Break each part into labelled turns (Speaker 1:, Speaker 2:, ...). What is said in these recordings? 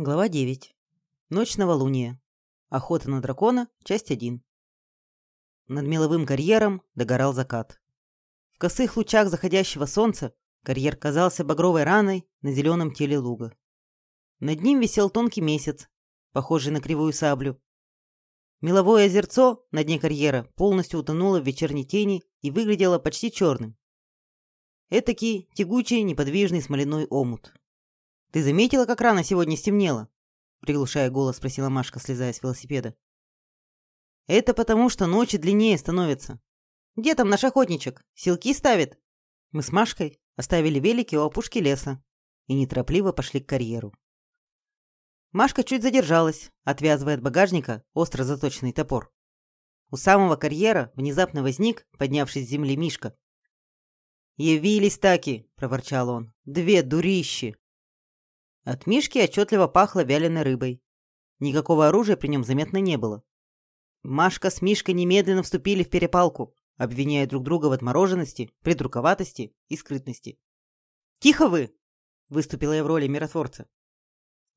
Speaker 1: Глава 9. Ночь новолуния. Охота на дракона. Часть 1. Над меловым карьером догорал закат. В косых лучах заходящего солнца карьер казался багровой раной на зеленом теле луга. Над ним висел тонкий месяц, похожий на кривую саблю. Меловое озерцо на дне карьера полностью утонуло в вечерней тени и выглядело почти черным. Этакий тягучий неподвижный смоляной омут. «Ты заметила, как рано сегодня стемнело?» Приглушая голос, спросила Машка, слезая с велосипеда. «Это потому, что ночи длиннее становятся. Где там наш охотничек? Силки ставит?» Мы с Машкой оставили велики у опушки леса и неторопливо пошли к карьеру. Машка чуть задержалась, отвязывая от багажника остро заточенный топор. У самого карьера внезапно возник, поднявшись с земли Мишка. «Явились таки!» – проворчал он. «Две дурищи!» От Мишки отчетливо пахло вяленой рыбой. Никакого оружия при нем заметно не было. Машка с Мишкой немедленно вступили в перепалку, обвиняя друг друга в отмороженности, придурковатости и скрытности. «Тихо вы!» – выступила я в роли миротворца.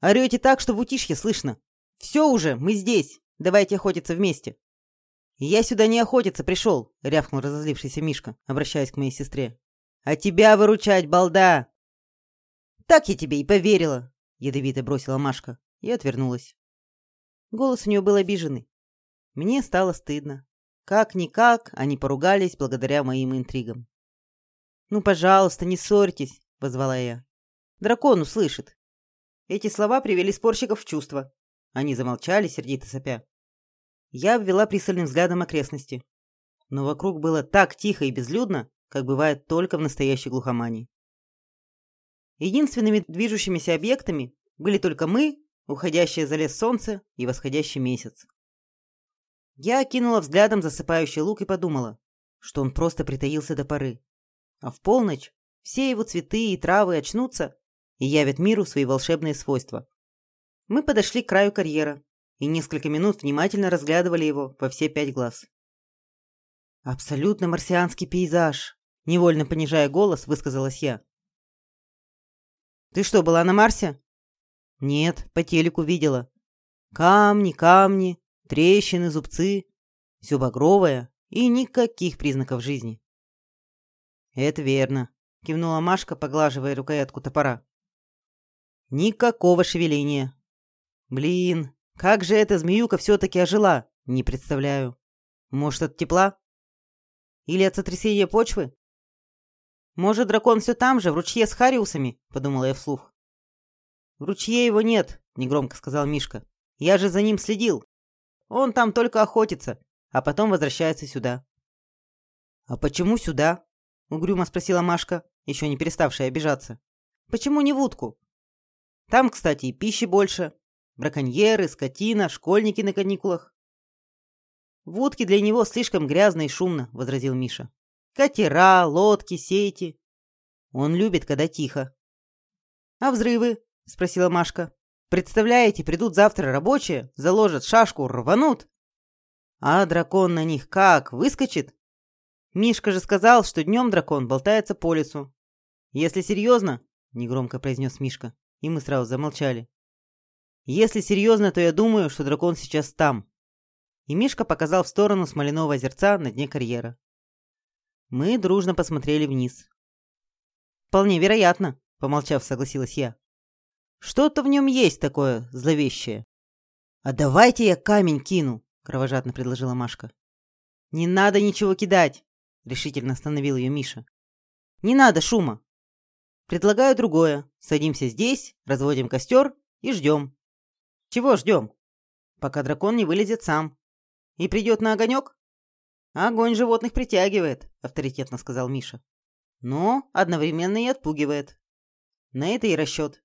Speaker 1: «Орете так, что в утишье слышно. Все уже, мы здесь. Давайте охотиться вместе». «Я сюда не охотиться пришел», – рявкнул разозлившийся Мишка, обращаясь к моей сестре. «А тебя выручать, балда!» «Так я тебе и поверила!» — ядовито бросила Машка и отвернулась. Голос у нее был обиженный. Мне стало стыдно. Как-никак они поругались благодаря моим интригам. «Ну, пожалуйста, не ссорьтесь!» — позвала я. «Дракон услышит!» Эти слова привели спорщиков в чувство. Они замолчали, сердито сопя. Я обвела пристальным взглядом окрестности. Но вокруг было так тихо и безлюдно, как бывает только в настоящей глухомании. Единственными движущимися объектами были только мы, уходящее за лес солнце и восходящий месяц. Я окинула взглядом засыпающий лук и подумала, что он просто притаился до поры. А в полночь все его цветы и травы очнутся и явят миру свои волшебные свойства. Мы подошли к краю карьера и несколько минут внимательно разглядывали его во все пять глаз. «Абсолютно марсианский пейзаж», — невольно понижая голос, высказалась я. Ты что, была на Марсе? Нет, по телеку видела. Камни, камни, трещины, зубцы. Все багровое и никаких признаков жизни. Это верно, кивнула Машка, поглаживая рукоятку топора. Никакого шевеления. Блин, как же эта змеюка все-таки ожила? Не представляю. Может, от тепла? Или от сотрясения почвы? «Может, дракон все там же, в ручье с Хариусами?» – подумала я вслух. «В ручье его нет», – негромко сказал Мишка. «Я же за ним следил. Он там только охотится, а потом возвращается сюда». «А почему сюда?» – угрюмо спросила Машка, еще не переставшая обижаться. «Почему не в утку?» «Там, кстати, и пищи больше. Браконьеры, скотина, школьники на каникулах». «В утке для него слишком грязно и шумно», – возразил Миша. Катера, лодки, сети. Он любит, когда тихо. А взрывы? Спросила Машка. Представляете, придут завтра рабочие, заложат шашку, рванут. А дракон на них как, выскочит? Мишка же сказал, что днем дракон болтается по лесу. Если серьезно, негромко произнес Мишка, и мы сразу замолчали. Если серьезно, то я думаю, что дракон сейчас там. И Мишка показал в сторону смоляного озерца на дне карьера. Мы дружно посмотрели вниз. «Вполне вероятно», — помолчав, согласилась я. «Что-то в нем есть такое зловещее». «А давайте я камень кину», — кровожадно предложила Машка. «Не надо ничего кидать», — решительно остановил ее Миша. «Не надо шума. Предлагаю другое. Садимся здесь, разводим костер и ждем». «Чего ждем?» «Пока дракон не вылезет сам. И придет на огонек?» «Огонь животных притягивает», — авторитетно сказал Миша. «Но одновременно и отпугивает. На это и расчет.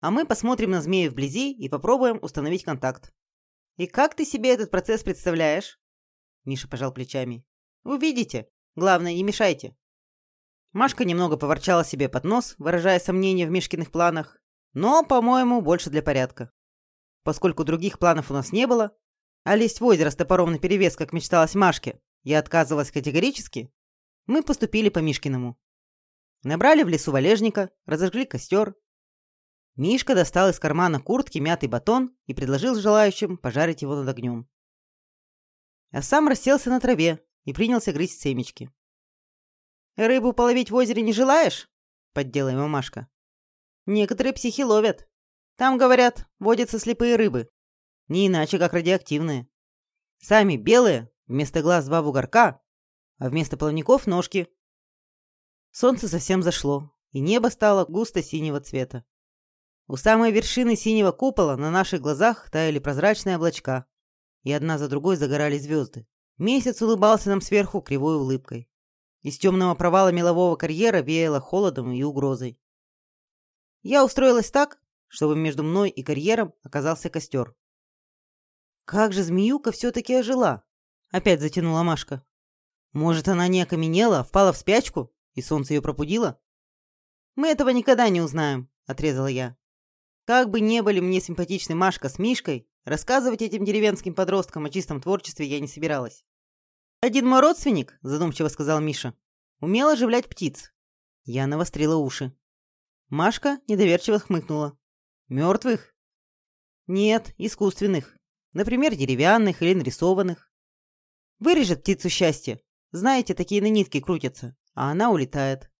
Speaker 1: А мы посмотрим на змею вблизи и попробуем установить контакт». «И как ты себе этот процесс представляешь?» Миша пожал плечами. «Увидите. Главное, не мешайте». Машка немного поворчала себе под нос, выражая сомнения в Мишкиных планах, но, по-моему, больше для порядка. Поскольку других планов у нас не было, а лезть в озеро с топором наперевес, как мечталось Машке, я отказывалась категорически, мы поступили по Мишкиному. Набрали в лесу валежника, разожгли костер. Мишка достал из кармана куртки мятый батон и предложил желающим пожарить его над огнем. А сам расселся на траве и принялся грызть семечки. «Рыбу половить в озере не желаешь?» — поддела его Машка. «Некоторые психи ловят. Там, говорят, водятся слепые рыбы. Не иначе, как радиоактивные. Сами белые, вместо глаз два бугорка, а вместо плавников ножки. Солнце совсем зашло, и небо стало густо синего цвета. У самой вершины синего купола на наших глазах таяли прозрачные облачка, и одна за другой загорали звезды. Месяц улыбался нам сверху кривой улыбкой. Из темного провала мелового карьера веяло холодом и угрозой. Я устроилась так, чтобы между мной и карьером оказался костер. Как же змеюка все-таки ожила? Опять затянула Машка. Может, она не окаменела, впала в спячку, и солнце ее пропудило? Мы этого никогда не узнаем, отрезала я. Как бы не были мне симпатичны Машка с Мишкой, рассказывать этим деревенским подросткам о чистом творчестве я не собиралась. «Один мой родственник», — задумчиво сказал Миша, — «умел оживлять птиц». Я навострила уши. Машка недоверчиво хмыкнула. «Мертвых?» «Нет, искусственных. Например, деревянных или нарисованных. Вырежет птицу счастье. Знаете, такие на нитке крутятся, а она улетает.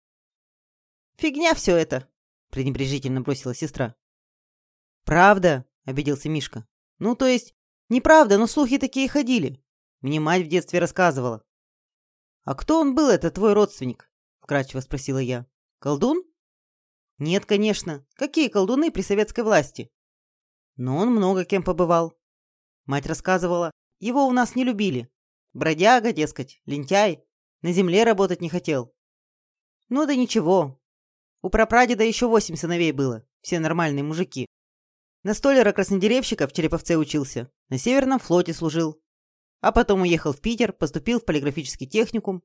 Speaker 1: «Фигня все это!» — пренебрежительно бросила сестра. «Правда?» — обиделся Мишка. «Ну, то есть, неправда, но слухи такие ходили. Мне мать в детстве рассказывала». «А кто он был, это твой родственник?» — вкратчиво спросила я. «Колдун?» «Нет, конечно. Какие колдуны при советской власти?» «Но он много кем побывал. Мать рассказывала, его у нас не любили. Бродяга, дескать, лентяй, на земле работать не хотел. Ну да ничего. У прапрадеда еще восемь сыновей было, все нормальные мужики. На столяра-краснодеревщика в Череповце учился, на Северном флоте служил. А потом уехал в Питер, поступил в полиграфический техникум.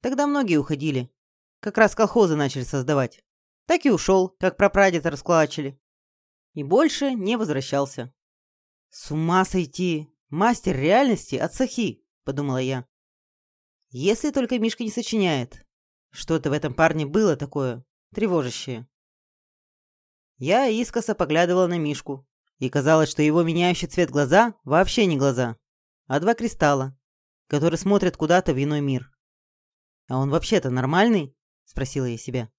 Speaker 1: Тогда многие уходили. Как раз колхозы начали создавать. Так и ушел, как прапрадеда раскулачили. И больше не возвращался. «С ума сойти! Мастер реальности от Сахи!» – подумала я. «Если только Мишка не сочиняет. Что-то в этом парне было такое, тревожащее». Я искоса поглядывала на Мишку, и казалось, что его меняющий цвет глаза вообще не глаза, а два кристалла, которые смотрят куда-то в иной мир. «А он вообще-то нормальный?» – спросила я себя.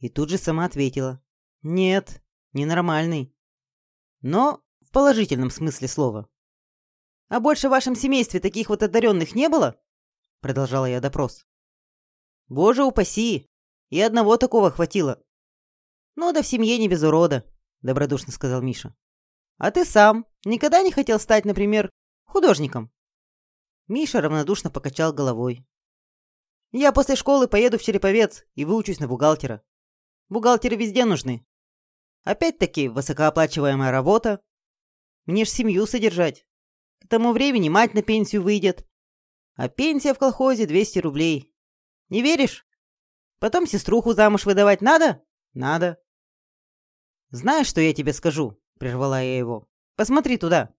Speaker 1: И тут же сама ответила. «Нет, ненормальный. Но в положительном смысле слова. «А больше в вашем семействе таких вот одаренных не было?» Продолжала я допрос. «Боже упаси! И одного такого хватило!» «Ну да в семье не без урода», — добродушно сказал Миша. «А ты сам никогда не хотел стать, например, художником?» Миша равнодушно покачал головой. «Я после школы поеду в Череповец и выучусь на бухгалтера. Бухгалтеры везде нужны. Опять-таки высокооплачиваемая работа, мне ж семью содержать. К тому времени мать на пенсию выйдет. А пенсия в колхозе 200 рублей. Не веришь? Потом сеструху замуж выдавать надо? Надо. Знаешь, что я тебе скажу? Прервала я его. Посмотри туда.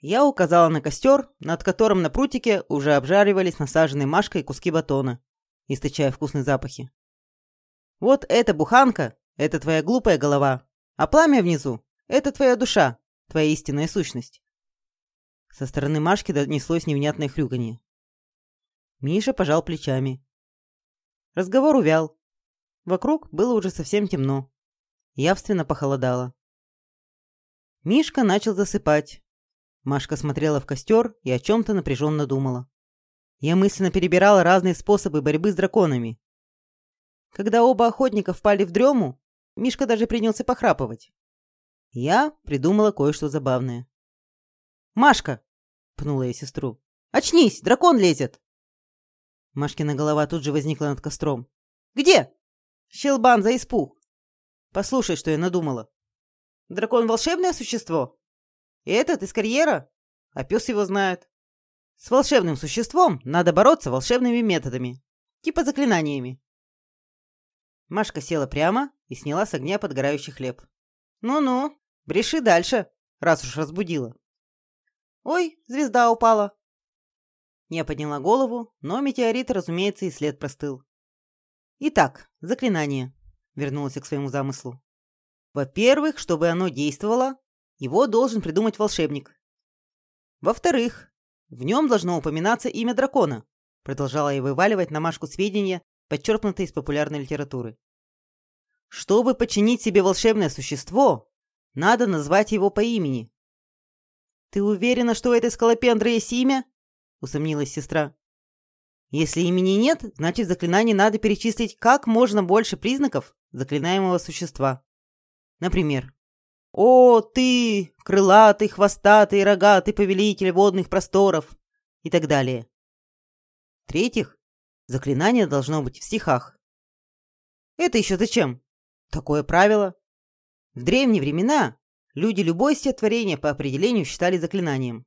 Speaker 1: Я указала на костер, над которым на прутике уже обжаривались насаженные Машкой куски батона, источая вкусные запахи. Вот эта буханка — это твоя глупая голова, а пламя внизу — это твоя душа, твоя истинная сущность. Со стороны Машки донеслось невнятное хрюканье. Миша пожал плечами. Разговор увял. Вокруг было уже совсем темно. Явственно похолодало. Мишка начал засыпать. Машка смотрела в костер и о чем-то напряженно думала. Я мысленно перебирала разные способы борьбы с драконами. Когда оба охотника впали в дрему, Мишка даже принялся похрапывать. Я придумала кое-что забавное. «Машка!» — пнула я сестру. «Очнись! Дракон лезет!» Машкина голова тут же возникла над костром. «Где?» «Щелбан за испуг!» «Послушай, что я надумала. Дракон — волшебное существо? И этот из карьера? А пес его знает. С волшебным существом надо бороться волшебными методами. Типа заклинаниями». Машка села прямо и сняла с огня подгорающий хлеб. «Ну-ну, бреши дальше, раз уж разбудила». «Ой, звезда упала». Я подняла голову, но метеорит, разумеется, и след простыл. «Итак, заклинание», — вернулась к своему замыслу. Во-первых, чтобы оно действовало, его должен придумать волшебник. Во-вторых, в нем должно упоминаться имя дракона, продолжала я вываливать на Машку сведения, подчеркнутые из популярной литературы. Чтобы подчинить себе волшебное существо, надо назвать его по имени. «Ты уверена, что у этой скалопендры есть имя?» — усомнилась сестра. «Если имени нет, значит, в заклинании надо перечислить как можно больше признаков заклинаемого существа. Например, «О, ты, крылатый, хвостатый, рогатый повелитель водных просторов!» и так далее. В-третьих, заклинание должно быть в стихах. Это еще зачем? Такое правило. В древние времена люди любое стихотворение по определению считали заклинанием.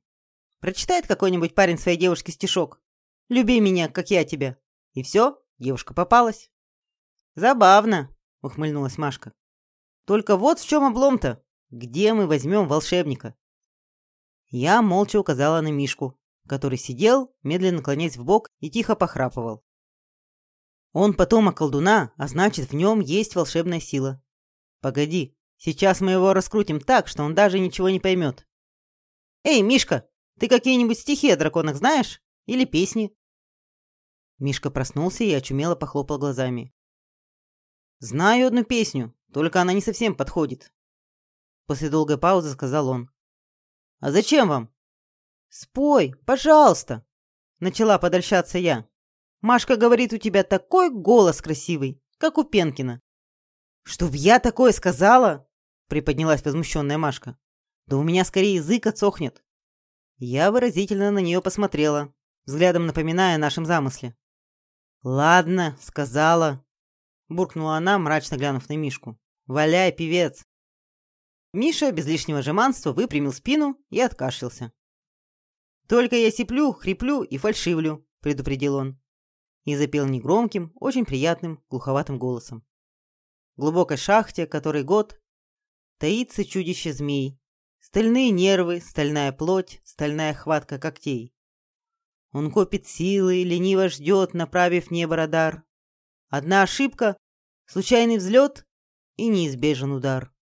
Speaker 1: Прочитает какой-нибудь парень своей девушке стишок «Люби меня, как я тебя». И все, девушка попалась. «Забавно», — ухмыльнулась Машка. «Только вот в чем облом-то. Где мы возьмем волшебника?» Я молча указала на Мишку, который сидел, медленно наклоняясь в бок и тихо похрапывал. Он потомок колдуна, а значит, в нем есть волшебная сила. Погоди, сейчас мы его раскрутим так, что он даже ничего не поймет. Эй, Мишка, ты какие-нибудь стихи о драконах знаешь? Или песни? Мишка проснулся и очумело похлопал глазами. Знаю одну песню, только она не совсем подходит. После долгой паузы сказал он. А зачем вам? Спой, пожалуйста, начала подольщаться я. Машка говорит, у тебя такой голос красивый, как у Пенкина. Чтоб я такое сказала? Приподнялась возмущенная Машка. Да у меня скорее язык отсохнет. Я выразительно на нее посмотрела, взглядом напоминая о нашем замысле. «Ладно, сказала», — буркнула она, мрачно глянув на Мишку. «Валяй, певец!» Миша без лишнего жеманства выпрямил спину и откашлялся. «Только я сиплю, хриплю и фальшивлю», — предупредил он и запел негромким, очень приятным, глуховатым голосом. В глубокой шахте, который год, таится чудище змей, стальные нервы, стальная плоть, стальная хватка когтей. Он копит силы, лениво ждет, направив небо радар. Одна ошибка, случайный взлет и неизбежен удар.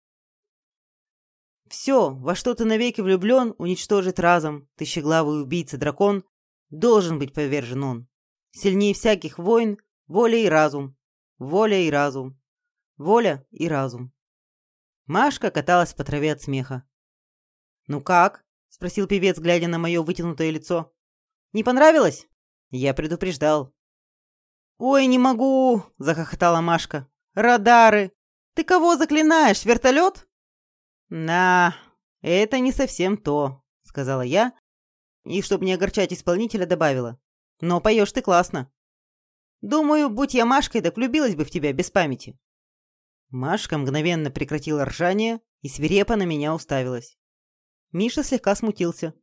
Speaker 1: Все, во что ты навеки влюблен, уничтожит разом, тысячеглавый убийца-дракон, должен быть повержен он. Сильнее всяких войн воля и разум, воля и разум, воля и разум. Машка каталась по траве от смеха. «Ну как?» — спросил певец, глядя на мое вытянутое лицо. «Не понравилось?» Я предупреждал. «Ой, не могу!» — захохотала Машка. «Радары! Ты кого заклинаешь, вертолет?» «На, это не совсем то», — сказала я, и, чтобы не огорчать исполнителя, добавила. Но поешь ты классно. Думаю, будь я Машкой, так влюбилась бы в тебя без памяти. Машка мгновенно прекратила ржание и свирепо на меня уставилась. Миша слегка смутился.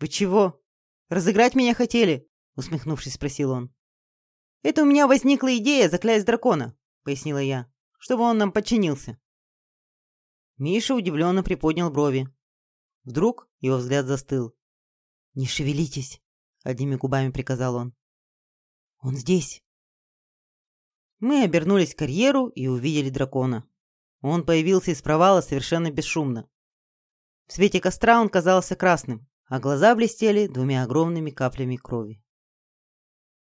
Speaker 1: «Вы чего? Разыграть меня хотели?» усмехнувшись, спросил он. «Это у меня возникла идея заклясть дракона», пояснила я, чтобы он нам подчинился. Миша удивленно приподнял брови. Вдруг его взгляд застыл. «Не шевелитесь!» одними губами приказал он. Он здесь. Мы обернулись к карьеру и увидели дракона. Он появился из провала совершенно бесшумно. В свете костра он казался красным, а глаза блестели двумя огромными каплями крови.